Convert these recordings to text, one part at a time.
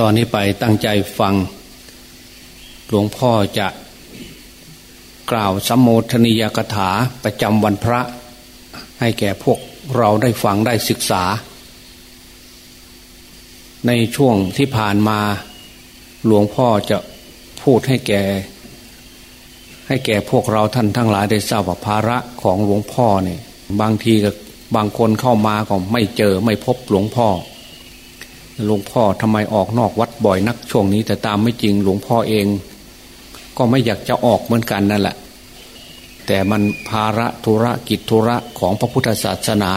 ตอนนี้ไปตั้งใจฟัง หลวงพ่อจะกล่าวสมโภชนียกถาประจำวันพระ ให้แก่พวกเราได้ฟังได้ศึกษา ในช่วงที่ผ่านมา หลวงพ่อจะพูดให้แก่ ให้แก่พวกเราท่านทั้งหลายได้ทราบว่าภาระของหลวงพ่อเนี่ยบางทีก็บางคนเข้ามาก็ไม่เจอไม่พบหลวงพ่อ หลวงพ่อทำไมออกนอกวัดบ่อยนักช่วงนี้ แต่ตามไม่จริงหลวงพ่อเอง ก็ไม่อยากจะออกเหมือนกันนั่นแหละ แต่มันภาระธุระกิจธุระของพระพุทธศาสนา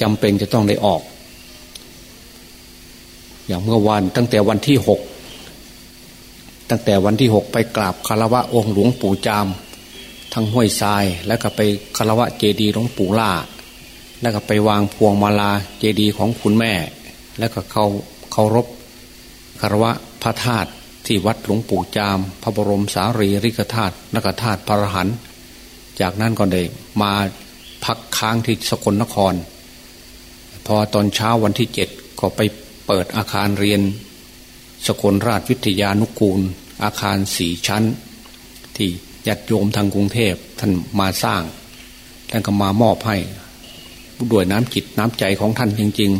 จำเป็นจะต้องได้ออก อย่างเมื่อวันตั้งแต่วันที่หกตั้งแต่วันที่หกไปกราบคารวะองค์หลวงปู่จาม ทั้งห้วยทรายแล้วก็ไปคารวะเจดีย์หลวงปู่ล่า แล้วก็ไปวางพวงมาลาเจดีย์ของคุณแม่ แล้วก็เขาเคารพคารวะพระธาตุที่วัดหลวงปู่จาม พระบรมสารีริกธาตุนักธาตุพระหันจากนั้นก็ได้มาพักค้างที่สกลนคร พอตอนเช้าวันที่เจ็ดก็ไปเปิดอาคารเรียน สกลราชวิทยานุกูล อาคารสี่ชั้น ที่ญาติโยมทางกรุงเทพท่านมาสร้างท่านก็มามอบให้ด้วยน้ำจิตน้ำใจของท่านจริง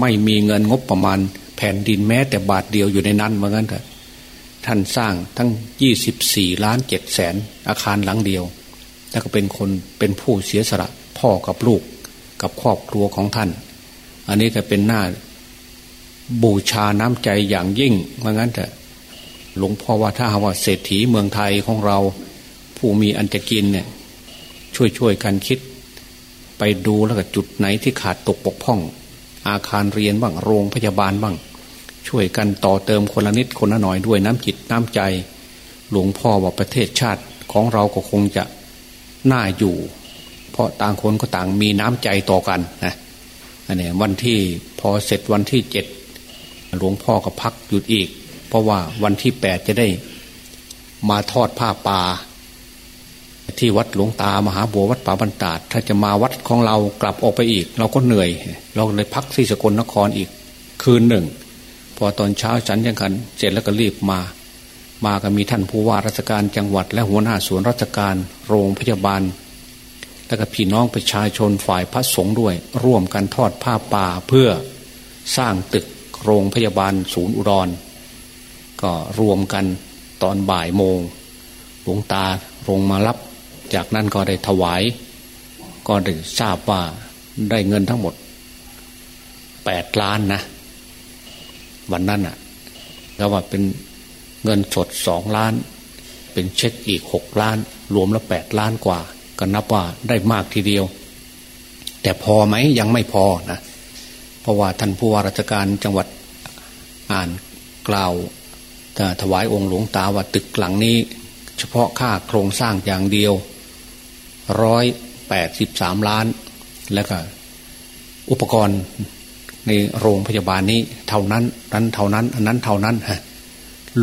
ไม่มีเงินงบประมาณ แผ่นดินแม้แต่บาทเดียวอยู่ในนั้นเหมือนกันเถอะท่านสร้างทั้งยี่สิบสี่ล้านเจ็ดแสนอาคารหลังเดียว แล้วก็เป็นคนเป็นผู้เสียสละพ่อกับลูกกับครอบครัวของท่าน อันนี้ก็เป็นหน้าบูชาน้ำใจอย่างยิ่งเหมือนกันเถอะหลวงพ่อว่าถ้าว่าเศรษฐีเมืองไทยของเรา ผู้มีอันจะกินเนี่ยช่วยช่วยกันคิด ไปดูแล้วก็จุดไหนที่ขาดตกปกพ่อง อาคารเรียนบ้างโรงพยาบาลบ้าง ช่วยกันต่อเติมคนละนิดคนละหน่อยด้วยน้ำจิตน้ำใจ หลวงพ่อว่าประเทศชาติของเราก็คงจะน่าอยู่ เพราะต่างคนก็ต่างมีน้ำใจต่อกันนะอันนี้วันที่พอเสร็จวันที่เจ็ดหลวงพ่อก็พักหยุดอีก เพราะว่าวันที่แปดจะได้มาทอดผ้าป่า ที่วัดหลวงตามหาบัววัดป่าบรรดาถ้าจะมาวัดของเรากลับออกไปอีก เราก็เหนื่อย เราเลยพักที่สกลนครอีกคืนหนึ่ง พอตอนเช้าฉันยังกันเสร็จแล้วก็รีบมา มาก็มีท่านผู้ว่าราชการจังหวัด และหัวหน้าส่วนราชการโรงพยาบาล และก็พี่น้องประชาชนฝ่ายพระสงฆ์ด้วย ร่วมกันทอดผ้าป่าเพื่อสร้างตึกโรงพยาบาลศูนย์อุดร ก็รวมกันตอนบ่ายโมงหลวงตาลงมารับ จากนั้นก็ได้ถวาย ก็ได้ทราบว่าได้เงินทั้งหมดแปดล้านนะ วันนั้นอะแล้วว่าเป็นเงินสดสองล้าน เป็นเช็คอีกหกล้าน รวมแล้วแปดล้านกว่า ก็นับว่าได้มากทีเดียว แต่พอไหมยังไม่พอนะเพราะว่าท่านผู้ว่าราชการจังหวัดอ่านกล่าวถวายองค์หลวงตาว่าตึกหลังนี้ เฉพาะค่าโครงสร้างอย่างเดียว ร้อยแปดสิบสามล้าน แล้วก็อุปกรณ์ในโรงพยาบาลนี้เท่านั้นนั้นเท่านั้น อันนั้นเท่านั้นฮะ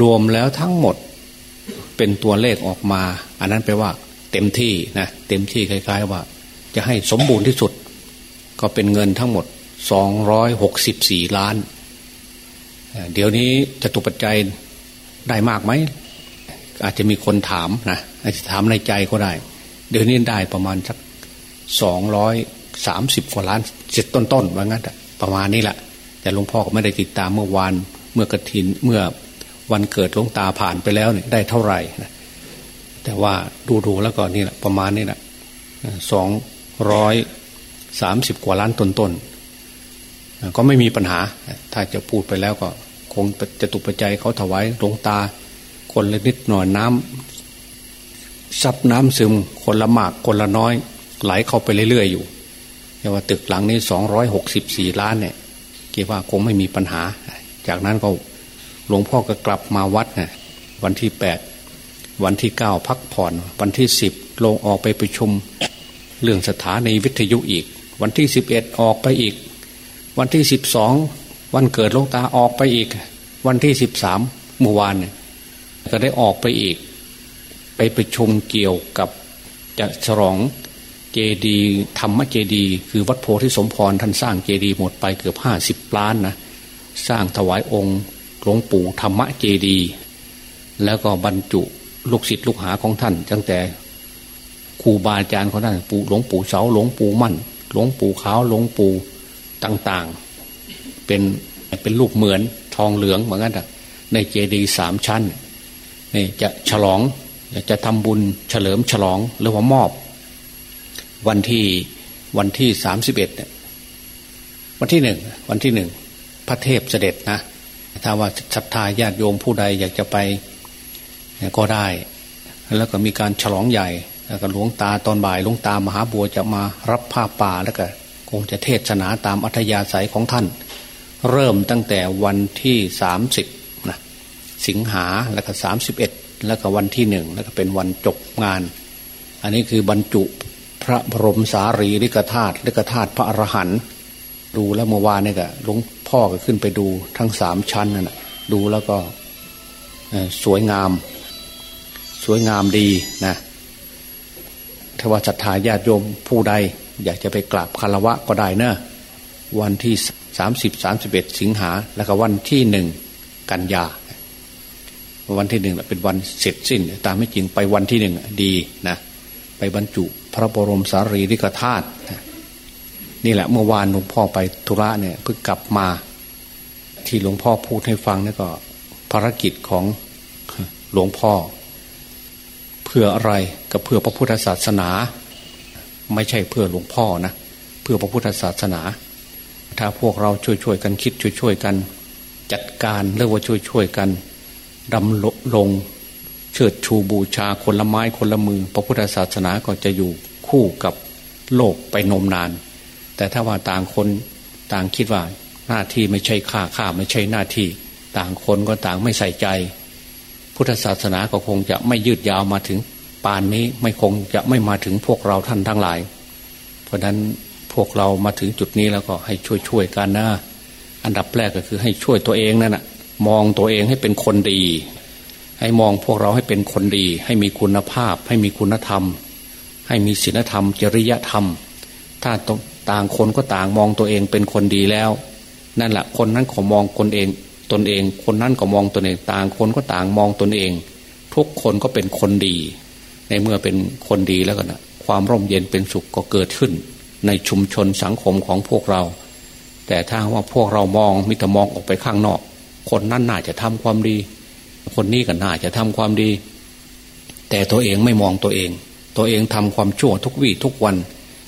รวมแล้วทั้งหมดเป็นตัวเลขออกมา อันนั้นแปลว่าเต็มที่นะเต็มที่คล้ายๆว่า จะให้สมบูรณ์ที่สุด ก็เป็นเงินทั้งหมดสองร้อยหกสิบสี่ล้าน เดี๋ยวนี้จะตุปัจจัยได้มากไหมอาจจะมีคนถามนะอาจจะถามในใจก็ได้ เดี๋ยวนี้ได้ประมาณสักสองร้อยสามสิบกว่าล้านเสร็จต้นๆว่างั้นประมาณนี้แหละ แต่หลวงพ่อก็ไม่ได้ติดตามเมื่อวานเมื่อกระถินเมื่อวันเกิดหลวงตาผ่านไปแล้วเนี่ยได้เท่าไหร่นะแต่ว่าดูๆแล้วก็นี่แหละประมาณนี้แหละสองร้อยสามสิบกว่าล้านต้นๆก็ไม่มีปัญหา ถ้าจะพูดไปแล้วก็ คงจะตุปัจจัยเขาถวายหลวงตา คนละนิดหน่อยน้ำ ซับน้ำซึมคนละมากคนละน้อย ไหลเข้าไปเรื่อยๆอยู่แต่ว่าตึกหลังนี้สองร้อยหกสิบสี่ล้านเนี่ยคิดว่าคงไม่มีปัญหา จากนั้นก็หลวงพ่อก็กลับมาวัดนี่ยวันที่แปดวันที่เก้าพักผ่อน วันที่สิบลงออกไปประชุม เรื่องสถานีวิทยุอีก วันที่สิบเอ็ดออกไปอีก วันที่สิบสองวันเกิดลงตาออกไปอีก วันที่สิบสามเมื่อวานเนี่ยก็ได้ออกไปอีก ไปประชุมเกี่ยวกับจะฉลองเจดีธรรมเจดี คือวัดโพธิสมพรท่านสร้างเจดีหมดไปเกือบห้าสิบล้านนะสร้างถวายองค์หลวงปู่ธรรมเจดี แล้วก็บรรจุลูกศิษย์ลูกหาของท่านตั้งแต่ครูบาอาจารย์ของท่านปู่หลวงปู่เสาหลวงปู่มั่น หลวงปู่ขาวหลวงปู่ต่างๆ เป็นเป็นลูกเหมือนทองเหลืองเหมือนกันในเจดีสามชั้นนี่จะฉลอง จะทำบุญเฉลิมฉลองหรือว่ามอบ วันที่วันที่สามสิบเอ็ดวันที่หนึ่งวันที่หนึ่งพระเทพเสด็จนะถ้าว่าศรัทธาญาติโยมผู้ใดอยากจะไปก็ได้ แล้วก็มีการฉลองใหญ่ แล้วก็หลวงตาตอนบ่ายหลวงตามหาบัวจะมารับผ้าป่าแล้วก็คงจะเทศนาตามอัธยาศัยของท่าน เริ่มตั้งแต่วันที่สามสิบนะสิงหาแล้วก็สามสิบเอ็ด แล้วก็วันที่หนึ่งแล้วก็เป็นวันจบงาน อันนี้คือบรรจุพระบรมสารีริกธาตุริกธาตุพระอรหันต์ดูแล้วเมื่อวานนี่ก็หลวงพ่อก็ขึ้นไปดูทั้งสามชั้นนั่นแหะดูแล้วก็สวยงาม สวยงามดีนะถ้าว่าศรัทธาญาติโยมผู้ใด อยากจะไปกราบคารวะก็ได้เนะวันที่สามสิบสามสิบเอ็ดสิงหา แล้วก็วันที่หนึ่งกันยา วันที่หนึ่งเป็นวันเสร็จสิ้น ตามไม่จริงไปวันที่หนึ่งดีนะไปบรรจุพระบรมสารีริกธาตุนี่แหละเมื่อวานหลวงพ่อไปธุระเนี่ยเพิ่งกลับมา ที่หลวงพ่อพูดให้ฟังนี่ก็ ภารกิจของหลวงพ่อ เพื่ออะไรก็เพื่อพระพุทธศาสนา ไม่ใช่เพื่อหลวงพ่อนะเพื่อพระพุทธศาสนา ถ้าพวกเราช่วยๆกันคิดช่วยๆกัน จัดการเรียกว่าช่วยๆกัน ดำลงเชิดชูบูชาคนละไม้คนละมือ พระพุทธศาสนาก็จะอยู่คู่กับโลกไปนมนาน แต่ถ้าว่าต่างคนต่างคิดว่าหน้าที่ไม่ใช่ข้าข้าไม่ใช่หน้าที่ ต่างคนก็ต่างไม่ใส่ใจ พุทธศาสนาก็คงจะไม่ยืดยาวมาถึงปานนี้ไม่คงจะไม่มาถึงพวกเราท่านทั้งหลาย เพราะนั้นพวกเรามาถึงจุดนี้แล้วก็ให้ช่วยๆกันนะอันดับแรกก็คือให้ช่วยตัวเองนั่นแหะ มองตัวเองให้เป็นคนดี ให้มองพวกเราให้เป็นคนดี ให้มีคุณภาพ ให้มีคุณธรรม ให้มีศีลธรรม จริยธรรม ถ้าต่างคนก็ต่างมองตัวเองเป็นคนดีแล้ว นั่นแหละคนนั้นขอมองคนเองตนเอง คนนั้นก็มองตนเองต่างคนก็ต่างมองตนเอง ทุกคนก็เป็นคนดี ในเมื่อเป็นคนดีแล้วก็นะความร่มเย็นเป็นสุขก็เกิดขึ้น ในชุมชนสังคมของพวกเรา แต่ถ้าว่าพวกเรามองมิตรมองออกไปข้างนอก คนนั้นน่าจะทำความดี คนนี้ก็น่าจะทำความดี แต่ตัวเองไม่มองตัวเอง ตัวเองทำความชั่วทุกวี่ทุกวัน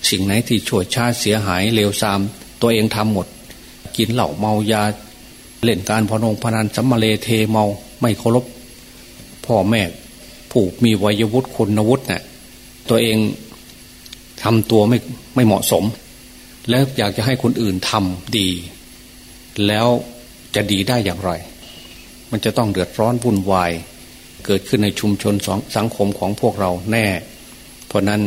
สิ่งไหนที่ชั่วชาเสียหายเลวทราม ตัวเองทำหมด กินเหล้าเมายาเล่นการพนงพนันสัมมาเลเทเมาไม่เคารพพ่อแม่ผู้มีวัยวุฒิคุณวุฒิเนะ่ยตัวเองทำตัวไม่ไม่เหมาะสม แล้วอยากจะให้คนอื่นทำดี แล้ว จะดีได้อย่างไร มันจะต้องเดือดร้อนวุ่นวาย เกิดขึ้นในชุมชนสังคมของพวกเราแน่ เพราะนั้น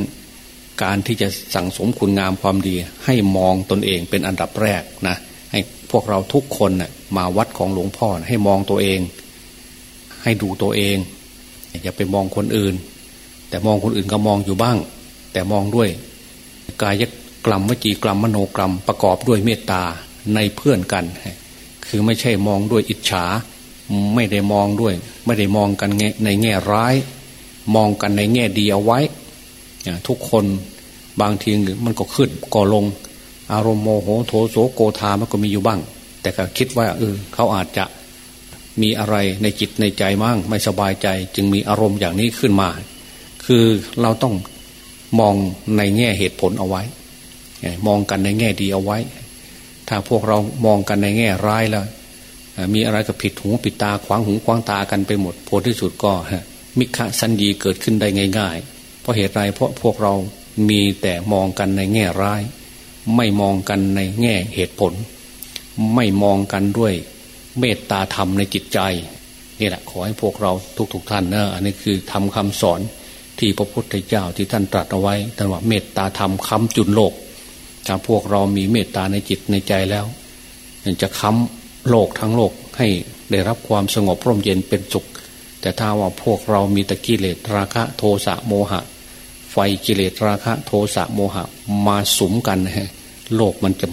การที่จะสั่งสมคุณงามความดี ให้มองตนเองเป็นอันดับแรกนะให้พวกเราทุกคนนะ่ะมาวัดของหลวงพ่อนะให้มองตัวเอง ให้ดูตัวเอง อย่าไปมองคนอื่น แต่มองคนอื่นก็มองอยู่บ้าง แต่มองด้วย กายกรรมวจีกรรมมโนกรรมประกอบด้วยเมตตาในเพื่อนกัน คือไม่ใช่มองด้วยอิจฉา ไม่ได้มองด้วย ไม่ได้มองกันในแง่ร้าย มองกันในแง่ดีเอาไว้ ทุกคนบางทีมันก็ขึ้นก็ลง อารมณ์โมโหโทโสโกธามันก็มีอยู่บ้าง แต่ก็คิดว่าเออเขาอาจจะมีอะไรในจิตในใจมั่งไม่สบายใจ จึงมีอารมณ์อย่างนี้ขึ้นมา คือเราต้องมองในแง่เหตุผลเอาไว้ มองกันในแง่ดีเอาไว้ ถ้าพวกเรามองกันในแง่ร้ายแล้วมีอะไรก็ผิดหูผิดตาขวางหูขวางตากันไปหมดผลที่สุดก็มิฆะสันดีเกิดขึ้นได้ง่าย ๆ เพราะเหตุไรเพราะพวกเรามีแต่มองกันในแง่ร้าย ไม่มองกันในแง่เหตุผล ไม่มองกันด้วยเมตตาธรรมในจิตใจนี่แหละขอให้พวกเราทุกๆทท่านนะอันนี้คือทำคำสอนที่พระพุทธเจ้าที่ท่านตรัสเอาไว้ท่านว่าเมตตาธรรมคำจุนโลก ถ้าพวกเรามีเมตตาในจิตในใจแล้วจะค้ำโลกทั้งโลกให้ได้รับความสงบร่มเย็นเป็นสุข แต่ถ้าว่าพวกเรามีตะกิเลสราคะโทสะโมหะ ไฟกิเลสราคะโทสะโมหะ มาสุมกันโลกมันจะ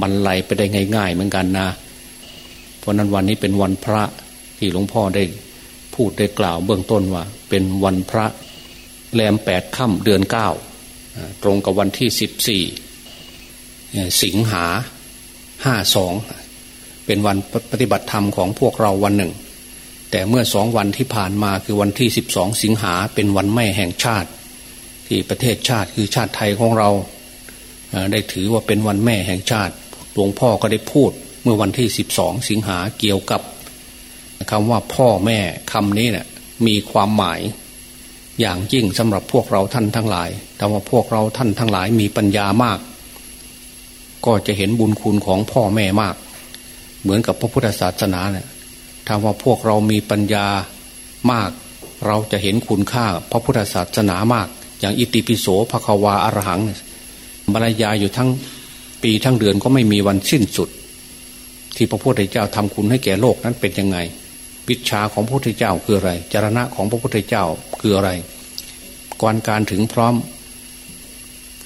บรรลัยไปได้ง่าย ๆ เหมือนกันนะ เพราะนั้นวันนี้เป็นวันพระที่หลวงพ่อได้พูดได้กล่าวเบื้องต้นว่า เป็นวันพระแรมแปดค่ำเดือนเก้าตรงกับวันที่สิบสี่ สิงหาห้าสองเป็นวันปฏิบัติธรรมของพวกเราวันหนึ่ง แต่เมื่อสองวันที่ผ่านมาคือวันที่สิบสองสิงหาเป็นวันแม่แห่งชาติ ที่ประเทศชาติคือชาติไทยของเรา ได้ถือว่าเป็นวันแม่แห่งชาติหลวงพ่อก็ได้พูดเมื่อวันที่สิบสองสิงหาเกี่ยวกับคำว่าพ่อแม่คำนี้เนะี่ยมีความหมายอย่างยิ่งสำหรับพวกเราท่านทั้งหลาย แต่ว่าพวกเราท่านทั้งหลายมีปัญญามาก ก็จะเห็นบุญคุณของพ่อแม่มาก เหมือนกับพระพุทธศาสนาเนี่ยถ้าว่าพวกเรามีปัญญามาก เราจะเห็นคุณค่าพระพุทธศาสนามาก อย่างอิติปิโสภควาอรหังบรรยายอยู่ทั้งปีทั้งเดือนก็ไม่มีวันสิ้นสุด ที่พระพุทธเจ้าทำคุณให้แก่โลกนั้นเป็นยังไง วิชาของพระพุทธเจ้าคืออะไรจรณะของพระพุทธเจ้าคืออะไรก่อนการถึงพร้อม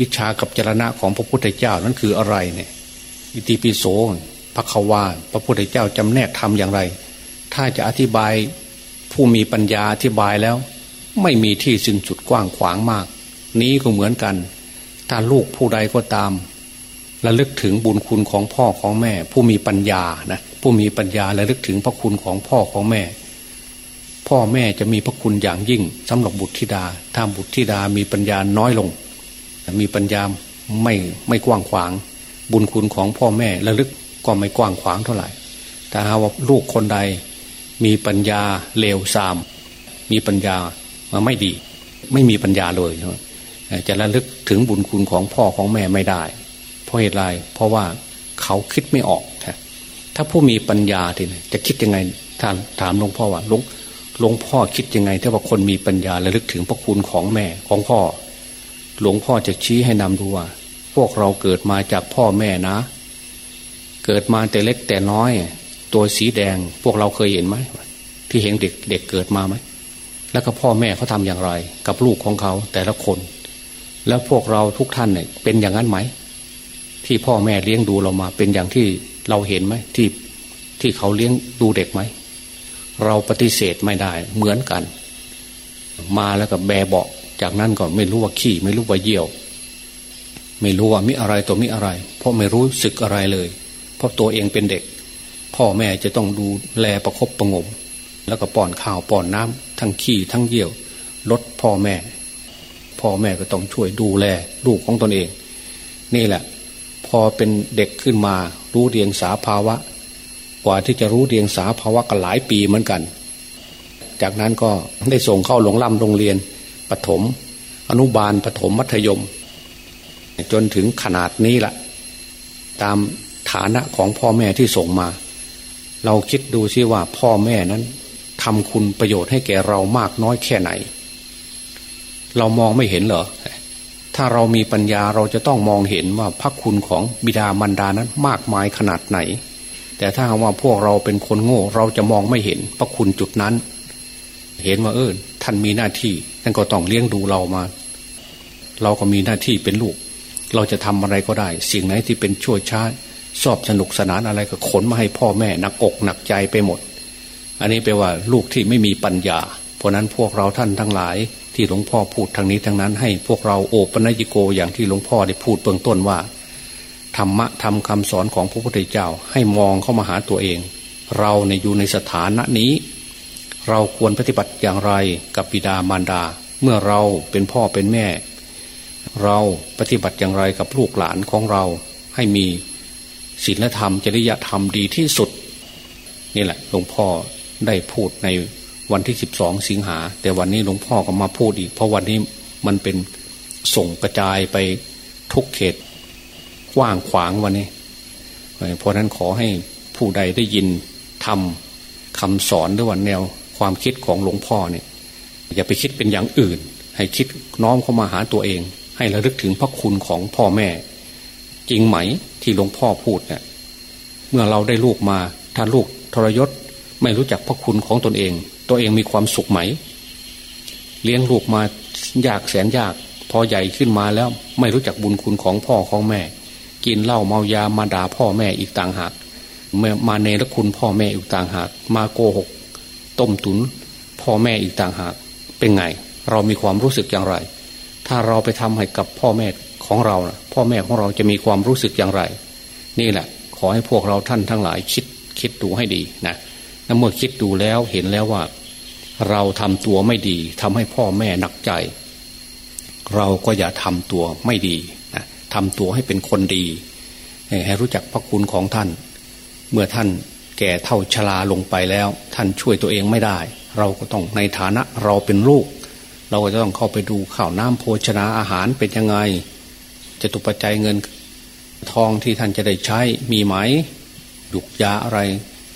วิชากับจรณะของพระพุทธเจ้านั้นคืออะไรเนี่ยอิติปิโสพระควาพระพุทธเจ้าจำแนกทำอย่างไร ถ้าจะอธิบายผู้มีปัญญาอธิบายแล้ว ไม่มีที่สิ้นสุดกว้างขวางมาก นี้ก็เหมือนกัน ถ้าลูกผู้ใดก็ตามระลึกถึงบุญคุณของพ่อของแม่ ผู้มีปัญญานะผู้มีปัญญาและลึกถึงพระคุณของพ่อของแม่ พ่อแม่จะมีพระคุณอย่างยิ่งสำหรับบุตรธิดาถ้าบุตรธิดามีปัญญาน้อยลง มีปัญญาไม่ไม่กว้างขวาง บุญคุณของพ่อแม่ระลึกก็ไม่กว้างขวางเท่าไหร่แต่หาว่าลูกคนใดมีปัญญาเลวทราม มีปัญญามาไม่ดี ไม่มีปัญญาเลยจะระลึกถึงบุญคุณของพ่อของแม่ไม่ได้ เพราะเหตุไรเพราะว่าเขาคิดไม่ออกถ้าผู้มีปัญญาทีนี้จะคิดยังไงท่านถามหลวงพ่อว่าหลวงหลวงพ่อคิดยังไงถ้าว่าคนมีปัญญาและลึกถึงพระคุณของแม่ของพ่อ หลวงพ่อจะชี้ให้นำดูว่า พวกเราเกิดมาจากพ่อแม่นะ เกิดมาแต่เล็กแต่น้อย ตัวสีแดงพวกเราเคยเห็นไหมที่เห็นเด็กเด็กเกิดมาไหมแล้วก็พ่อแม่เขาทำอย่างไร กับลูกของเขาแต่ละคน แล้วพวกเราทุกท่านเนี่ยเป็นอย่างนั้นไหม ที่พ่อแม่เลี้ยงดูเรามา เป็นอย่างที่เราเห็นไหมที่ที่เขาเลี้ยงดูเด็กไหมเราปฏิเสธไม่ได้เหมือนกัน มาแล้วก็แบเบาะ จากนั้นก็ไม่รู้ว่าขี้ ไม่รู้ว่าเยี่ยว ไม่รู้ว่ามิอะไรตัวมิอะไร เพราะไม่รู้สึกอะไรเลย เพราะตัวเองเป็นเด็ก พ่อแม่จะต้องดูแลประครบประงม แล้วก็ป้อนข้าวป้อนน้ำทั้งขี้ทั้งเยี่ยวลดพ่อแม่ พ่อแม่ก็ต้องช่วยดูแลลูกของตนเอง นี่แหละ พอเป็นเด็กขึ้นมารู้เรียงสาภาวะ กว่าที่จะรู้เรียงสาภาวะกันหลายปีเหมือนกัน จากนั้นก็ได้ส่งเข้าหลวงล่ำโรงเรียน ปถม อนุบาลปถมมัธยม จนถึงขนาดนี้ละตามฐานะของพ่อแม่ที่ส่งมา เราคิดดูซิว่าพ่อแม่นั้นทำคุณประโยชน์ให้แก่เรามากน้อยแค่ไหน เรามองไม่เห็นเหรอ ถ้าเรามีปัญญาเราจะต้องมองเห็นว่าพระคุณของบิดามารดานั้นมากมายขนาดไหน แต่ถ้าว่าพวกเราเป็นคนโง่ เราจะมองไม่เห็นพระคุณจุดนั้น เห็นว่าเออ ท่านมีหน้าที่ท่านก็ต้องเลี้ยงดูเรามา เราก็มีหน้าที่เป็นลูก เราจะทำอะไรก็ได้ สิ่งไหนที่เป็นช่วยช้าชอบสนุกสนานอะไรก็ขนมาให้พ่อแม่หนักอกหนักใจไปหมด อันนี้แปลว่าลูกที่ไม่มีปัญญา เพราะนั้นพวกเราท่านทั้งหลาย ที่หลวงพ่อพูดทางนี้ทางนั้น ให้พวกเราโอปัญญิโกอย่างที่หลวงพ่อได้พูดเบื้องต้นว่าธรรมะทำคำสอนของพระพุทธเจ้าให้มองเข้ามาหาตัวเอง เราในอยู่ในสถานะนี้ เราควรปฏิบัติอย่างไรกับบิดามารดา เมื่อเราเป็นพ่อเป็นแม่ เราปฏิบัติอย่างไรกับลูกหลานของเราให้มีศีลธรรมจริยธรรมดีที่สุด นี่แหละหลวงพ่อได้พูดในวันที่สิบสองสิงหา แต่วันนี้หลวงพ่อก็มาพูดอีก เพราะวันนี้มันเป็นส่งกระจายไปทุกเขตกว้างขวางวันนี้ เพราะนั้นขอให้ผู้ใดได้ยินทำคำสอนด้วยวันแนว ความคิดของหลวงพ่อเนี่ยอย่าไปคิดเป็นอย่างอื่น ให้คิดน้อมเข้ามาหาตัวเอง ให้ระลึกถึงพระคุณของพ่อแม่ จริงไหมที่หลวงพ่อพูดเนี่ยเมื่อเราได้ลูกมาถ้าลูกทรยศไม่รู้จักพระคุณของตนเอง ตัวเองมีความสุขไหม เลี้ยงลูกมายากแสนยาก พอใหญ่ขึ้นมาแล้วไม่รู้จักบุญคุณของพ่อของแม่ กินเหล้าเมายามาด่าพ่อแม่อีกต่างหากมาเนรคุณพ่อแม่อีกต่างหาก มาโกหก ต้มตุนพ่อแม่อีกต่างหากเป็นไง เรามีความรู้สึกอย่างไร ถ้าเราไปทำให้กับพ่อแม่ของเราพ่อแม่ของเราจะมีความรู้สึกอย่างไร นี่แหละ ขอให้พวกเราท่านทั้งหลายคิดคิดดูให้ดีนะแล้วเมื่อคิดดูแล้วเห็นแล้วว่า เราทำตัวไม่ดีทำให้พ่อแม่หนักใจ เราก็อย่าทำตัวไม่ดีนะทำตัวให้เป็นคนดีให้รู้จักพระคุณของท่าน เมื่อท่าน แก่เท่าชราลงไปแล้ว ท่านช่วยตัวเองไม่ได้ เราก็ต้องในฐานะเราเป็นลูก เราก็จะต้องเข้าไปดูข่าวน้ำโภชนาอาหารเป็นยังไงจะตุปัจจัยเงินทองที่ท่านจะได้ใช้มีไหมยุกยาอะไร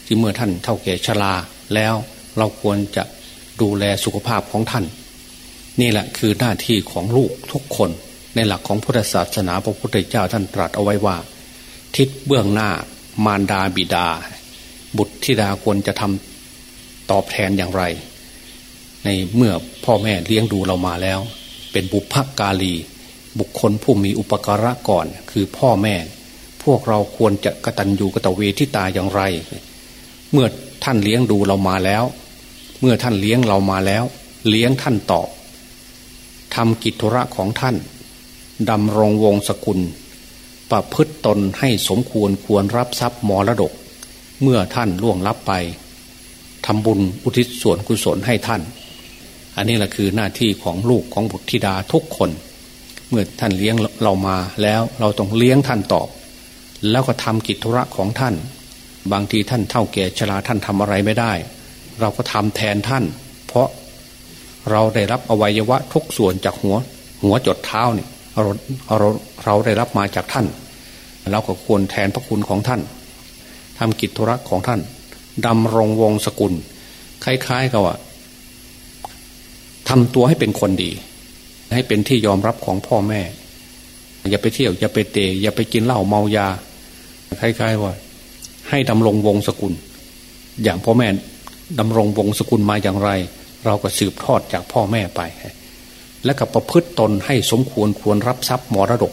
ที่เมื่อท่านเท่าแก่ชราแล้วเราควรจะดูแลสุขภาพของท่าน นี่แหละคือหน้าที่ของลูกทุกคน ในหลักของพุทธศาสนาพระพุทธเจ้าท่านตรัสเอาไว้ว่า ทิศเบื้องหน้ามารดาบิดา บุตรธิดาควรจะทำตอบแทนอย่างไร ในเมื่อพ่อแม่เลี้ยงดูเรามาแล้ว เป็นบุพกาลี บุคคลผู้มีอุปการะก่อน คือพ่อแม่ พวกเราควรจะกะตัญญูกะตะเวทิตาอย่างไร เมื่อท่านเลี้ยงดูเรามาแล้ว เมื่อท่านเลี้ยงเรามาแล้ว เลี้ยงท่านตอบทำกิจธุระของท่านดำรงวงศกุล ประพฤตตนให้สมควรควรรับทรัพย์มรดก เมื่อท่านล่วงลับไปทำบุญอุทิศส่วนกุศลให้ท่าน อันนี้แหละคือหน้าที่ของลูกของบุตรธิดาทุกคน เมื่อท่านเลี้ยงเรามาแล้วเราต้องเลี้ยงท่านตอบ แล้วก็ทำกิจธุระของท่าน บางทีท่านเท่าแก่ชราท่านทำอะไรไม่ได้ เราก็ทำแทนท่าน เพราะเราได้รับอวัยวะทุกส่วนจากหัว หัวจดเท้าเนี่ยเราเราเราได้รับมาจากท่านเราก็ควรแทนพระคุณของท่าน ทำกิจธุระของท่านดำรงวงศกุล คล้ายๆกับว่าทำตัวให้เป็นคนดี ให้เป็นที่ยอมรับของพ่อแม่ อย่าไปเที่ยว อย่าไปเตะอย่าไปกินเหล้าเมายา คล้ายๆว่า ให้ดำรงวงศกุล อย่างพ่อแม่ดำรงวงศกุลมาอย่างไร เราก็สืบทอดจากพ่อแม่ไป และกับประพฤติตนให้สมควรควรรับทรัพย์มรดก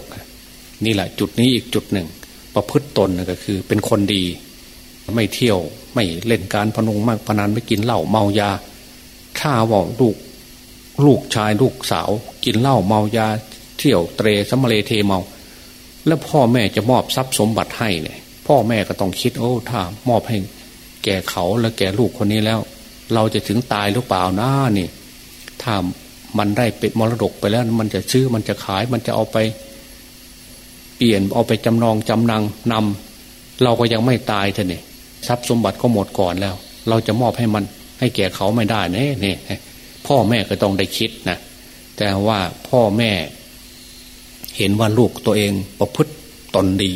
นี่แหละจุดนี้อีกจุดหนึ่ง ประพฤติตนก็คือเป็นคนดี ไม่เที่ยว ไม่เล่นการพนุงมากพนันไม่กินเหล้าเมายา ถ้าว่าลูกลูกชายลูกสาว กินเหล้าเมายา เที่ยวเตรสมเลเทเมา แล้วพ่อแม่จะมอบทรัพย์สมบัติให้เนี่ย พ่อแม่ก็ต้องคิดโอ้ถ้ามอบให้แก่เขาและแก่ลูกคนนี้แล้ว เราจะถึงตายหรือเปล่านะนี่ถ้ามันได้เป็นมรดกไปแล้ว มันจะซื้อมันจะขายมันจะเอาไป เปลี่ยนเอาไปจำนองจำนำนำเราก็ยังไม่ตายท่านี่ ทรัพย์สมบัติก็หมดก่อนแล้ว เราจะมอบให้มันให้แก่เขาไม่ได้เน่เนี่พ่อแม่ก็ต้องได้คิดนะแต่ว่าพ่อแม่ เห็นว่าลูกตัวเองประพฤติตนดี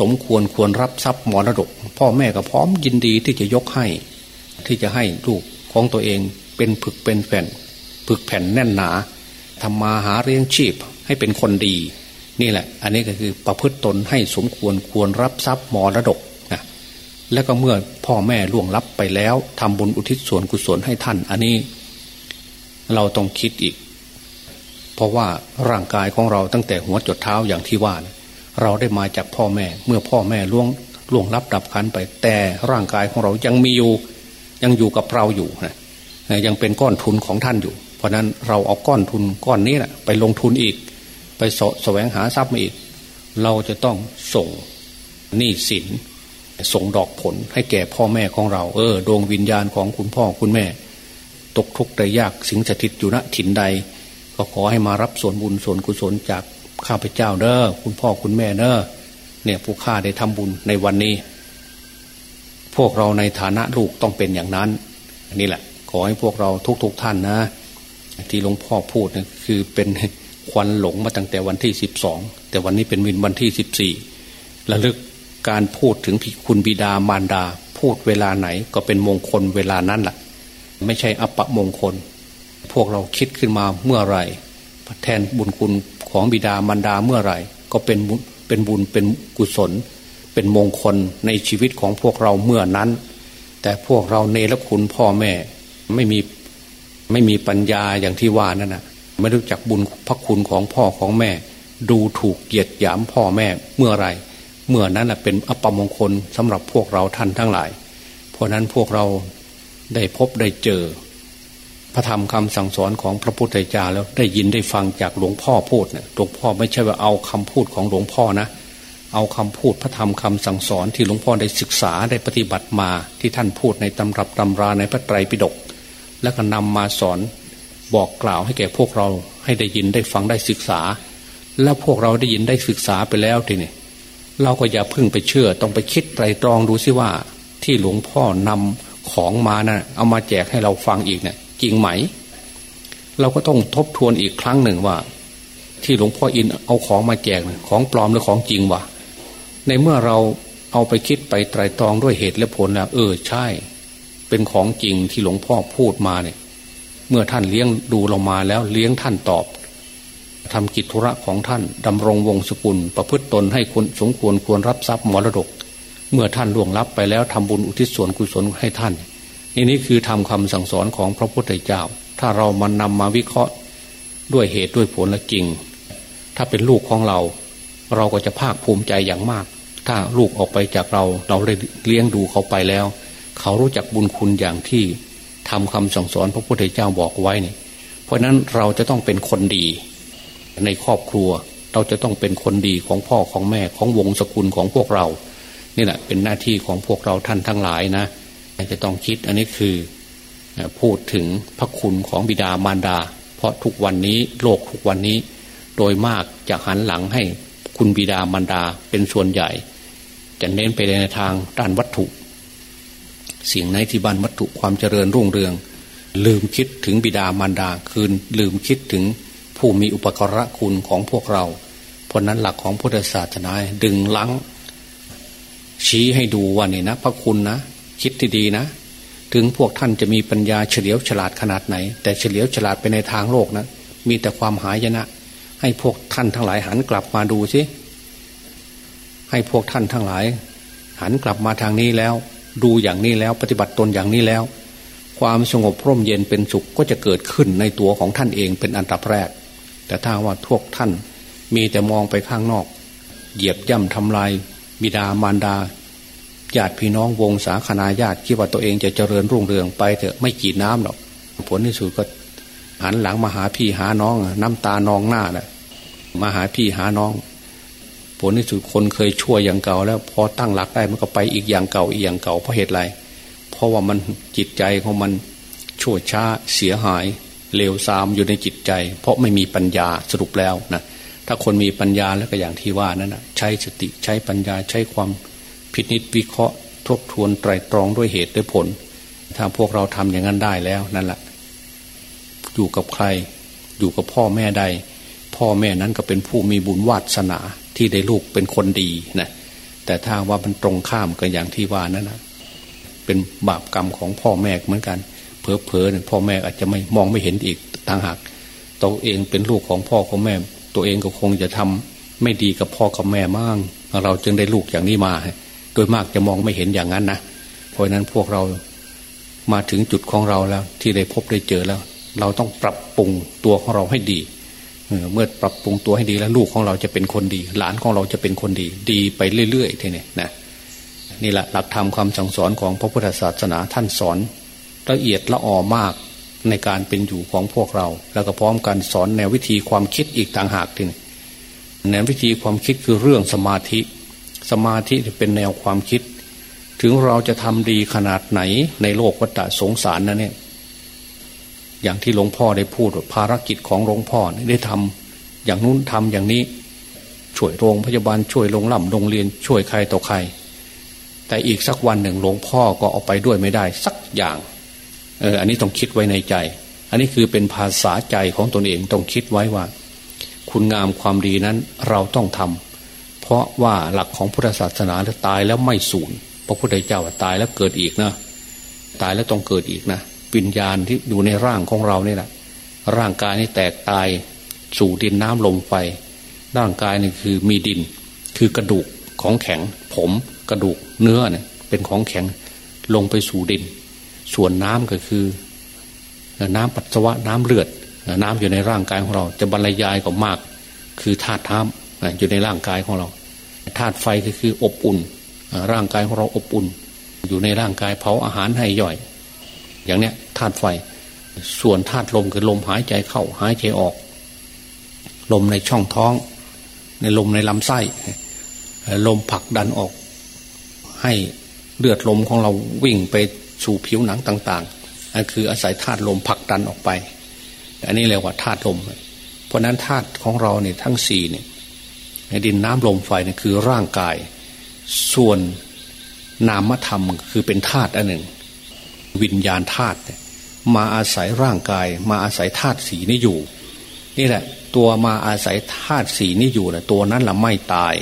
สมควรควรรับทรัพย์มรดก พ่อแม่ก็พร้อมยินดีที่จะยกให้ ที่จะให้ลูกของตัวเองเป็นผึกเป็นแผ่นผึกแผ่นแน่นหนาทำมาหาเลี้ยงชีพให้เป็นคนดี นี่แหละ อันนี้ก็คือประพฤติตนให้สมควรควรรับทรัพย์มรดก แล้วก็เมื่อพ่อแม่ล่วงลับไปแล้วทำบุญอุทิศส่วนกุศลให้ท่าน อันนี้ เราต้องคิดอีก เพราะว่าร่างกายของเราตั้งแต่หัวจดเท้าอย่างที่ว่า เราได้มาจากพ่อแม่ เมื่อพ่อแม่ล่วงล่วงรับดับขันไป แต่ร่างกายของเรายังมีอยู่ ยังอยู่กับเราอยู่นะยังเป็นก้อนทุนของท่านอยู่ เพราะนั้นเราเอาก้อนทุนก้อนนี้นะไปลงทุนอีก ไปสแสวงหาทรัพย์มาอีก เราจะต้องส่งหนี้สิน ส่งดอกผลให้แก่พ่อแม่ของเรา เออดวงวิญญาณของคุณพ่อคุณแม่ ตกทุกข์ได้ยากสิงสถิตอยู่ณถิ่นใด ก็ขอให้มารับส่วนบุญส่วนกุศลจากข้าพเจ้าเนอคุณพ่อคุณแม่เนอเนี่ยผู้ข้าได้ทำบุญในวันนี้ พวกเราในฐานะลูกต้องเป็นอย่างนั้น อันนี้แหละ ขอให้พวกเราทุกๆทท่านนะ ที่หลวงพ่อพูดนะคือเป็นควันหลงมาตั้งแต่วันที่สิบสองแต่วันนี้เป็นวินวันที่สิบสี่ระลึก การพูดถึงคุณบิดามารดา พูดเวลาไหนก็เป็นมงคลเวลานั้นแหละไม่ใช่อัปะมงคล พวกเราคิดขึ้นมาเมื่อไรแทนบุญคุณของบิดามารดาเมื่อไรก็เป็นเป็นบุญเป็นกุศล เป็นมงคลในชีวิตของพวกเราเมื่อนั้น แต่พวกเราเนรคุณพ่อแม่ไม่มีไม่มีปัญญาอย่างที่ว่านั่นนะไม่รู้จักบุญพระคุณของพ่อของแม่ ดูถูกเกียดหยามพ่อแม่เมื่อไร เมื่อนั้นเป็นอัปมงคลสำหรับพวกเราท่านทั้งหลาย เพราะนั้นพวกเราได้พบได้เจอ พระธรรมคำสั่งสอนของพระพุทธเจ้าแล้วได้ยินได้ฟังจากหลวงพ่อพูดเนี่ยหลวงพ่อไม่ใช่ว่าเอาคำพูดของหลวงพ่อนะ เอาคำพูดพระธรรมคำสั่งสอนที่หลวงพ่อได้ศึกษาได้ปฏิบัติมาที่ท่านพูดในตำรับตำราในพระไตรปิฎกแล้วก็นำมาสอนบอกกล่าวให้แก่พวกเราให้ได้ยินได้ฟังได้ศึกษา แล้วพวกเราได้ยินได้ศึกษาไปแล้วทีนี้ เราก็อย่าพึ่งไปเชื่อ ต้องไปคิดไตรตรองดูซิว่า ที่หลวงพ่อนำของมานะ่ะเอามาแจกให้เราฟังอีกเนะี่ยจริงไหม เราก็ต้องทบทวนอีกครั้งหนึ่งว่า ที่หลวงพ่ออินเอาของมาแจกนะของปลอมหรือของจริงวะในเมื่อเราเอาไปคิดไปไตรตรองด้วยเหตุและผลแล้วเออใช่ เป็นของจริงที่หลวงพ่อพูดมาเนี่ย เมื่อท่านเลี้ยงดูเรามาแล้วเลี้ยงท่านตอบ ทำกิจธุระของท่านดำรงวงศกุล ประพฤติตนให้คนสมควรควรรับทรัพย์มรดก เมื่อท่านล่วงลับไปแล้วทำบุญอุทิศส่วนกุศลให้ท่าน นี่นี่คือทำคำสั่งสอนของพระพุทธเจ้า ถ้าเรามันนำมาวิเคราะห์ ด้วยเหตุด้วยผลและจริง ถ้าเป็นลูกของเรา เราก็จะภาคภูมิใจอย่างมาก ถ้าลูกออกไปจากเราเราเลยเลี้ยงดูเขาไปแล้ว เขารู้จักบุญคุณอย่างที่ทำคำสั่งสอนพระพุทธเจ้าบอกไว้เนี่ยเพราะนั้นเราจะต้องเป็นคนดี ในครอบครัว เราจะต้องเป็นคนดีของพ่อของแม่ของวงศกุลของพวกเรา นี่แหละเป็นหน้าที่ของพวกเราท่านทั้งหลายนะจะต้องคิดอันนี้คือพูดถึงพระคุณของบิดามารดา เพราะทุกวันนี้โลกทุกวันนี้ โดยมากจะหันหลังให้คุณบิดามารดาเป็นส่วนใหญ่ จะเน้นไปในทางด้านวัตถุ สิ่งไหนที่บ้านวัตถุความเจริญรุ่งเรือง ลืมคิดถึงบิดามารดาคืนลืมคิดถึง ผู้มีอุปกรณคุณของพวกเรา เพราะนั้นหลักของพุทธศาสนาดึงลังชี้ให้ดูว่านี่นะพระคุณนะ คิดที่ดีนะ ถึงพวกท่านจะมีปัญญาเฉลียวฉลาดขนาดไหน แต่เฉลียวฉลาดไปในทางโลกนะ มีแต่ความหายนะ ให้พวกท่านทั้งหลายหันกลับมาดูสิให้พวกท่านทั้งหลาย หันกลับมาทางนี้แล้ว ดูอย่างนี้แล้วปฏิบัติตนอย่างนี้แล้ว ความสงบร่มเย็นเป็นสุขก็จะเกิดขึ้นในตัวของท่านเองเป็นอันดับแรก แต่ถ้าว่าพวกท่านมีแต่มองไปข้างนอก เหยียบย่ำทำลาย บิดามารดาญาติพี่น้องวงสาคนาญาติคิดว่าตัวเองจะเจริญรุ่งเรืองไปเถอะไม่กีดน้ำหรอก ผลที่สุดก็หันหลังมาหาพี่หาน้องน้ำตานองหน้าแหละมาหาพี่หาน้อง ผลที่สุดคนเคยชั่วอย่างเก่า แล้วพอตั้งหลักได้มันก็ไปอีกอย่างเก่าอีกอย่างเก่าเพราะเหตุไร เพราะว่ามันจิตใจของมันชั่วช้าเสียหาย เลวทรามอยู่ในจิตใจ เพราะไม่มีปัญญาสรุปแล้วนะถ้าคนมีปัญญาแล้วก็อย่างที่ว่านั่นนะใช้สติใช้ปัญญาใช้ความพินิจวิเคราะห์ ทบทวนไตรตรองด้วยเหตุด้วยผล ถ้าพวกเราทำอย่างนั้นได้แล้วนั่นแหละอยู่กับใคร อยู่กับพ่อแม่ใด พ่อแม่นั้นก็เป็นผู้มีบุญวาสนาที่ได้ลูกเป็นคนดีนะแต่ถ้าว่ามันตรงข้ามกันอย่างที่ว่านั่นนะเป็นบาปกรรมของพ่อแม่เหมือนกัน เพอเพอเนี่ยพ่อแม่อาจจะไม่มองไม่เห็นอีกทางหักตัวเองเป็นลูกของพ่อของแม่ ตัวเองก็คงจะทำไม่ดีกับพ่อกับแม่มากเราจึงได้ลูกอย่างนี้มา โดยมากจะมองไม่เห็นอย่างนั้นนะเพราะนั้นพวกเรามาถึงจุดของเราแล้ว ที่ได้พบได้เจอแล้ว เราต้องปรับปรุงตัวของเราให้ดีเมื่อปรับปรุงตัวให้ดีแล้วลูกของเราจะเป็นคนดี หลานของเราจะเป็นคนดี ดีไปเรื่อยๆทีนี้นะนี่แหละหลักธรรมคำสั่งสอนของพระพุทธศาสนาท่านสอน ละเอียดละออมากในการเป็นอยู่ของพวกเรา แล้วก็พร้อมกันสอนแนววิธีความคิดอีกต่างหากทีนี้แนววิธีความคิดคือเรื่องสมาธิ สมาธิเป็นแนวความคิด ถึงเราจะทำดีขนาดไหนในโลกวัฏสงสารนั้นเนี่ยอย่างที่หลวงพ่อได้พูดภารกิจของหลวงพ่อได้ทำอย่างนู้นทำอย่างนี้ ช่วยโรงพยาบาลช่วยโรงล่ำโรงเรียนช่วยใครต่อใคร แต่อีกสักวันหนึ่งหลวงพ่อก็เอาไปด้วยไม่ได้สักอย่าง เอออันนี้ต้องคิดไว้ในใจ อันนี้คือเป็นภาษาใจของตนเองต้องคิดไว้ว่า คุณงามความดีนั้นเราต้องทำเพราะว่าหลักของพุทธศาสนาตายแล้วไม่สูญพระพุทธเจ้าตายแล้วเกิดอีกนะ ตายแล้วต้องเกิดอีกนะวิญญาณที่อยู่ในร่างของเราเนี่ยแหละร่างกายนี่แตกตายสู่ดินน้ำลมไฟร่างกายนี่คือมีดิน คือกระดูกของแข็ง ผมกระดูกเนื้อเนี่ยเป็นของแข็งลงไปสู่ดิน ส่วนน้ำก็คือ น้ำปัสสาวะน้ำเลือด น้ำอยู่ในร่างกายของเรา จะบรรยายก็มาก คือธาตุน้ำอยู่ในร่างกายของเราธาตุไฟก็คืออบอุ่น ร่างกายของเราอบอุ่น อยู่ในร่างกายเผาอาหารให้ย่อย อย่างเนี้ยธาตุไฟ ส่วนธาตุลมคือลมหายใจเข้าหายใจออก ลมในช่องท้อง ในลมในลำไส้ ลมผลักดันออก ให้เลือดลมของเราวิ่งไป สู่ผิวหนังต่างๆนั่นคืออาศัยธาตุลมผลักดันออกไป อันนี้เรียกว่าธาตุลม เพราะนั้นธาตุของเราเนี่ยทั้งสี่เนี่ยในดินน้ำลมไฟเนี่ยคือร่างกาย ส่วนนามธรรมคือเป็นธาตุอันหนึ่ง วิญญาณธาตุมาอาศัยร่างกาย มาอาศัยธาตุสีนี้อยู่ นี่แหละ ตัวมาอาศัยธาตุสีนี้อยู่นะตัวนั้นละไม่ตาย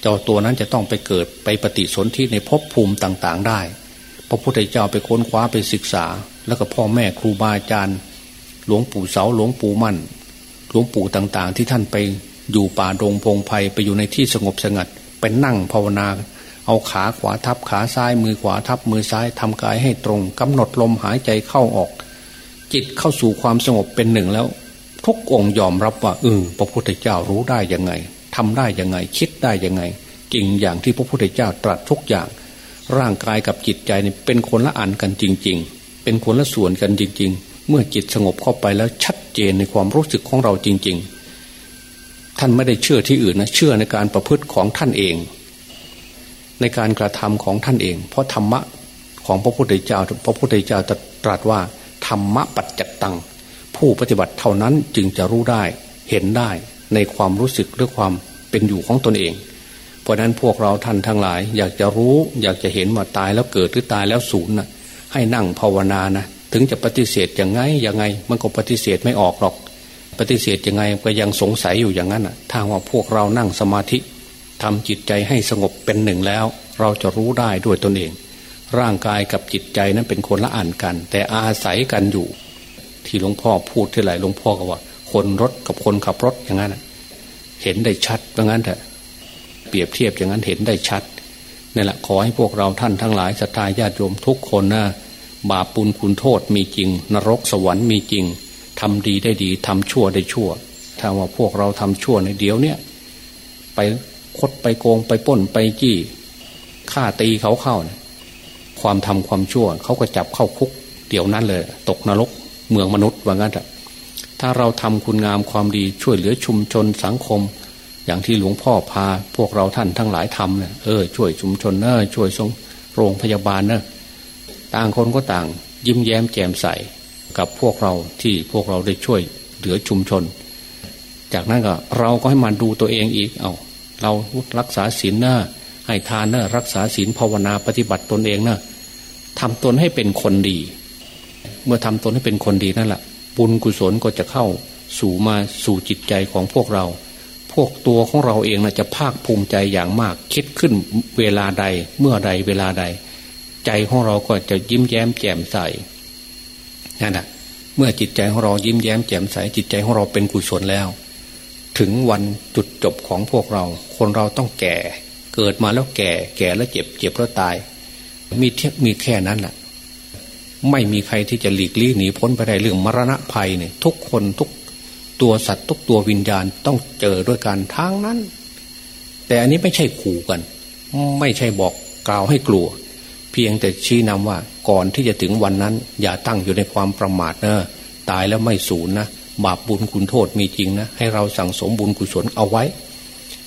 เจ้าตัวนั้นจะต้องไปเกิดไปปฏิสนธิในภพภูมิต่าง ๆ ได้ พระพุทธเจ้าไปค้นคว้าไปศึกษา แล้วก็พ่อแม่ครูบาอาจารย์ หลวงปู่เสาหลวงปู่มั่น หลวงปู่ต่างๆ ที่ท่านไปอยู่ป่าดงพงไพ่ไปอยู่ในที่สงบสงัดเป็นนั่งภาวนา เอาขาขวาทับขาซ้ายมือขวาทับมือซ้ายทำกายให้ตรงกำหนดลมหายใจเข้าออก จิตเข้าสู่ความสงบเป็นหนึ่งแล้ว ทุกองยอมรับว่าเออพระพุทธเจ้ารู้ได้ยังไงทำได้ยังไง คิดได้ยังไง จริงอย่างที่พระพุทธเจ้าตรัสทุกอย่าง ร่างกายกับจิตใจนี่เป็นคนละอันกันจริง ๆ เป็นคนละส่วนกันจริง ๆ เมื่อจิตสงบเข้าไปแล้วชัดเจนในความรู้สึกของเราจริง ๆ ท่านไม่ได้เชื่อที่อื่นนะเชื่อในการประพฤติของท่านเอง ในการกระทำของท่านเอง เพราะธรรมะของพระพุทธเจ้าพระพุทธเจ้าตรัสว่าธรรมะปัจจตัง ผู้ปฏิบัติเท่านั้นจึงจะรู้ได้เห็นได้ในความรู้สึกหรือความเป็นอยู่ของตนเอง เพราะนั้นพวกเราท่านทั้งหลาย อยากจะรู้ อยากจะเห็นว่าตายแล้วเกิดหรือตายแล้วสูญนะให้นั่งภาวนานะถึงจะปฏิเสธยังไงยังไง มันก็ปฏิเสธไม่ออกหรอก ปฏิเสธยังไงก็ยังสงสัยอยู่อย่างนั้นอะถ้าว่าพวกเรานั่งสมาธิทำจิตใจให้สงบเป็นหนึ่งแล้ว เราจะรู้ได้ด้วยตนเอง ร่างกายกับจิตใจนั้นเป็นคนละอ่านกัน แต่อาศัยกันอยู่ ที่หลวงพ่อพูดที่ไหนหลวงพ่อก็ว่า คนรถกับคนขับรถอย่างนั้นเห็นได้ชัดเพราะงั้นเถอะ เปรียบเทียบอย่างนั้นเห็นได้ชัดนี่แหละขอให้พวกเราท่านทั้งหลายศรัทธาญาติโยมทุกคนนะบาปปุลคุณโทษมีจริง นรกสวรรค์มีจริงทำดีได้ดีทำชั่วได้ชั่ว ถ้าว่าพวกเราทำชั่วในเดียวเนี่ย ไปคดไปโกงไปป้นไปจี้ฆ่าตีเขาเข้าเนี่ยความทำความชั่วเขาก็จับเข้าคุก เดี๋ยวนั้นเลย ตกนรกเมืองมนุษย์ว่างั้นอะถ้าเราทำคุณงามความดีช่วยเหลือชุมชนสังคม อย่างที่หลวงพ่อพา พวกเราท่านทั้งหลายทำเนี่ยเออช่วยชุมชนเนอช่วยทรงโรงพยาบาลเนอะต่างคนก็ต่าง ยิ้มแย้มแจ่มใสกับพวกเราที่พวกเราได้ช่วยเหลือชุมชน จากนั้นก็เราก็ให้มันดูตัวเองอีก เอาเรารักษาศีลเนอะให้ทานเนอะรักษาศีลภาวนาปฏิบัติตนเองเนอะทำตนให้เป็นคนดี เมื่อทำตนให้เป็นคนดีนั่นแหละบุญกุศลก็จะเข้าสู่มาสู่จิตใจของพวกเรา พวกตัวของเราเองนะจะภาคภูมิใจอย่างมาก คิดขึ้นเวลาใดเมื่อใดเวลาใด ใจของเราก็จะยิ้มแย้มแจ่มใสนั่นแหะเมื่อจิตใจของเรายิ้มแย้มแจ่มใสจิตใจของเราเป็นกุศลแล้ว ถึงวันจุดจบของพวกเรา คนเราต้องแก่ เกิดมาแล้วแก่ แก่แล้วเจ็บ เจ็บแล้วตาย มีเทียมีแค่นั้นแหละไม่มีใครที่จะหลีกลี่หนีพ้นไปได้เรื่องมรณะภัยเนี่ยทุกคนทุก ตัวสัตว์ทุกตัววิญญาณต้องเจอด้วยกันทางนั้น แต่อันนี้ไม่ใช่ขู่กัน ไม่ใช่บอกกล่าวให้กลัว เพียงแต่ชี้นำว่าก่อนที่จะถึงวันนั้น อย่าตั้งอยู่ในความประมาทเนอะตายแล้วไม่สูญนะบาปบุญคุณโทษมีจริงนะ ให้เราสั่งสมบุญกุศลเอาไว้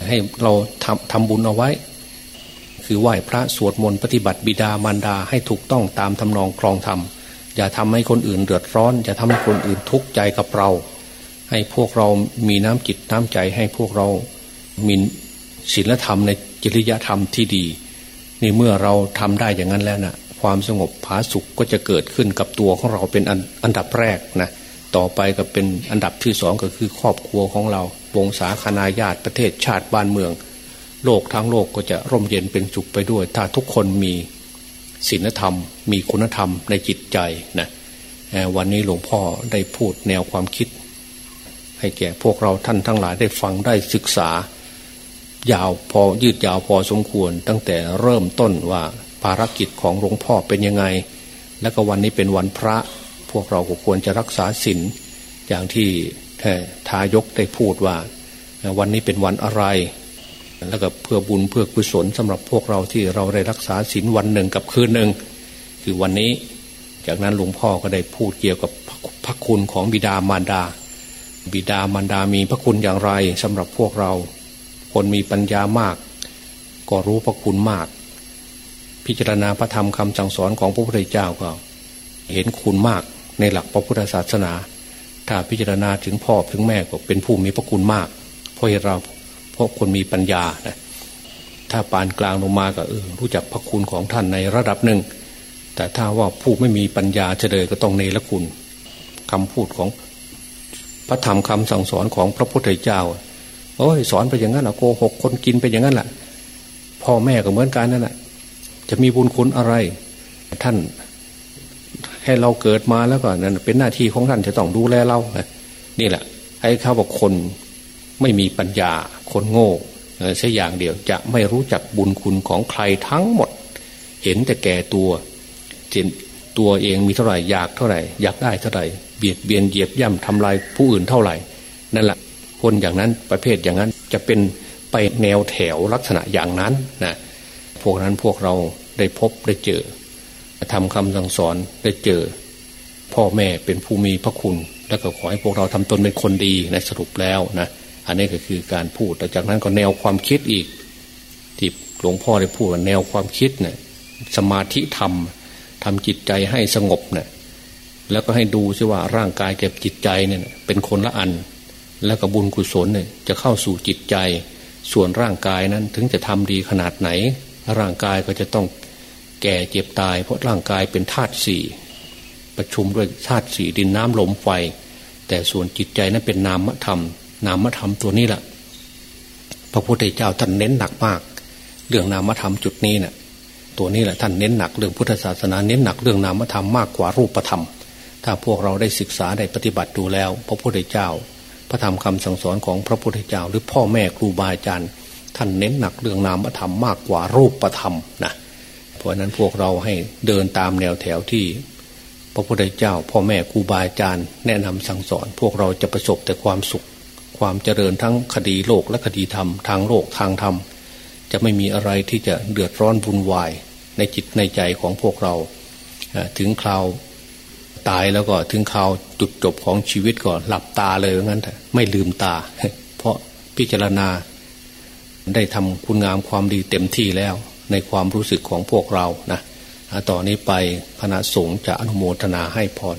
ให้เราทำทำบุญเอาไว้ คือไหว้พระสวดมนต์ปฏิบัติบิดามารดาให้ถูกต้องตามทำนองครองธรรมอย่าทำให้คนอื่นเดือดร้อนอย่าทำให้คนอื่นทุกข์ใจกับเรา ให้พวกเรามีน้ำจิตน้ำใจให้พวกเรามีศีลธรรมในจริยธรรมที่ดี นี่เมื่อเราทำได้อย่างนั้นแล้วนะความสงบผาสุขก็จะเกิดขึ้นกับตัวของเราเป็นอันดับแรกนะต่อไปก็เป็นอันดับที่สองก็คือครอบครัวของเราวงศาคณาญาติประเทศชาติบ้านเมือง โลกทั้งโลกก็จะร่มเย็นเป็นสุขไปด้วย ถ้าทุกคนมีศีลธรรม มีคุณธรรมในจิตใจนะวันนี้หลวงพ่อได้พูดแนวความคิด ให้แก่พวกเราท่านทั้งหลายได้ฟังได้ศึกษา ยาวพอยืดยาวพอสมควร ตั้งแต่เริ่มต้นว่าภารกิจของหลวงพ่อเป็นยังไง แล้วก็วันนี้เป็นวันพระ พวกเราก็ควรจะรักษาศีลอย่างที่ทายกได้พูดว่า วันนี้เป็นวันอะไร แล้วก็เพื่อบุญเพื่อกุศลสำหรับพวกเราที่เราได้รักษาศีลวันหนึ่งกับคืนหนึ่งคือวันนี้ จากนั้นหลวงพ่อก็ได้พูดเกี่ยวกับพระคุณของบิดามารดา บิดามารดามีพระคุณอย่างไรสำหรับพวกเรา คนมีปัญญามาก ก็รู้พระคุณมาก พิจารณาพระธรรมคำสั่งสอนของพระพุทธเจ้าก็ เห็นคุณมากในหลักพระพุทธศาสนา ถ้าพิจารณาถึงพ่อถึงแม่ก็เป็นผู้มีพระคุณมาก เพราะเราเพราะคนมีปัญญานะถ้าปานกลางลงมาก็เออรู้จักพระคุณของท่านในระดับหนึ่ง แต่ถ้าว่าผู้ไม่มีปัญญาเฉลยก็ต้องเนรคุณคำพูดของ พระธรรมคำสั่งสอนของพระพุทธเจ้าโอ้ยสอนไปอย่างนั้นละโกหกคนกินไปอย่างนั้นแหละพ่อแม่ก็เหมือนกันนั่นแหละจะมีบุญคุณอะไร ท่านให้เราเกิดมาแล้วก็นั่นเป็นหน้าที่ของท่านจะต้องดูแลเรานี่แหละให้เขาบอกคนไม่มีปัญญาคนโง่ใช่อย่างเดียวจะไม่รู้จักบุญคุณของใครทั้งหมด เห็นแต่แก่ตัวเจน ตัวเองมีเท่าไหร่อยากเท่าไหร่อยากได้เท่าไหร่เบียดเบียนเหยียบย่ำทำลายผู้อื่นเท่าไหร่ นั่นแหละคนอย่างนั้นประเภทอย่างนั้นจะเป็นไปแนวแถวลักษณะอย่างนั้นนะพวกนั้นพวกเราได้พบได้เจอทำคำสั่งสอนได้เจอ พ่อแม่เป็นผู้มีพระคุณ แล้วก็ขอให้พวกเราทำตนเป็นคนดีในสรุปแล้วนะอันนี้ก็คือการพูดแต่จากนั้นก็แนวความคิดอีกที่หลวงพ่อได้พูดว่าแนวความคิดเนะี่ยสมาธิธรรม ทำจิตใจให้สงบเนะี่ยแล้วก็ให้ดูซิว่าร่างกายกับจิตใจเนี่ยเป็นคนละอัน แล้วก็บุญกุศลเนี่ยจะเข้าสู่จิตใจ ส่วนร่างกายนั้นถึงจะทำดีขนาดไหน ร่างกายก็จะต้องแก่เจ็บตาย เพราะร่างกายเป็นธาตุสี่ประชุมด้วยธาตุสี่ดินน้ำลมไฟ แต่ส่วนจิตใจนั้นเป็นนามธรรม นามธรรมตัวนี้แหละพระพุทธเจ้าท่านเน้นหนักมาก เรื่องนามธรรมจุดนี้เนะ่ย ตัวนี้แหละท่านเน้นหนักเรื่องพุทธศาสนาเน้นหนักเรื่องนามธรรมมากกว่ารูปธรรม ถ้าพวกเราได้ศึกษาได้ปฏิบัติดูแล้ว พระพุทธเจ้า พระธรรมคำสั่งสอนของพระพุทธเจ้า หรือพ่อแม่ครูบาอาจารย์ ท่านเน้นหนักเรื่องนามธรรมมากกว่ารูปธรรมนะเพราะนั้นพวกเราให้เดินตามแนวแถวที่ พระพุทธเจ้า พ่อแม่ครูบาอาจารย์ แนะนำสั่งสอน พวกเราจะประสบแต่ความสุข ความเจริญทั้งคดีโลกและคดีธรรมทางโลกทางธรรม จะไม่มีอะไรที่จะเดือดร้อนวุ่นวายในจิตในใจของพวกเรา ถึงคราวตายแล้วก็ถึงคราวจุดจบของชีวิตก่อนหลับตาเลยงั้นไม่ลืมตา เพราะพิจารณาได้ทำคุณงามความดีเต็มที่แล้วในความรู้สึกของพวกเรานะต่อนนี้ไปคณะสงฆ์จะอนุโมทนาให้พร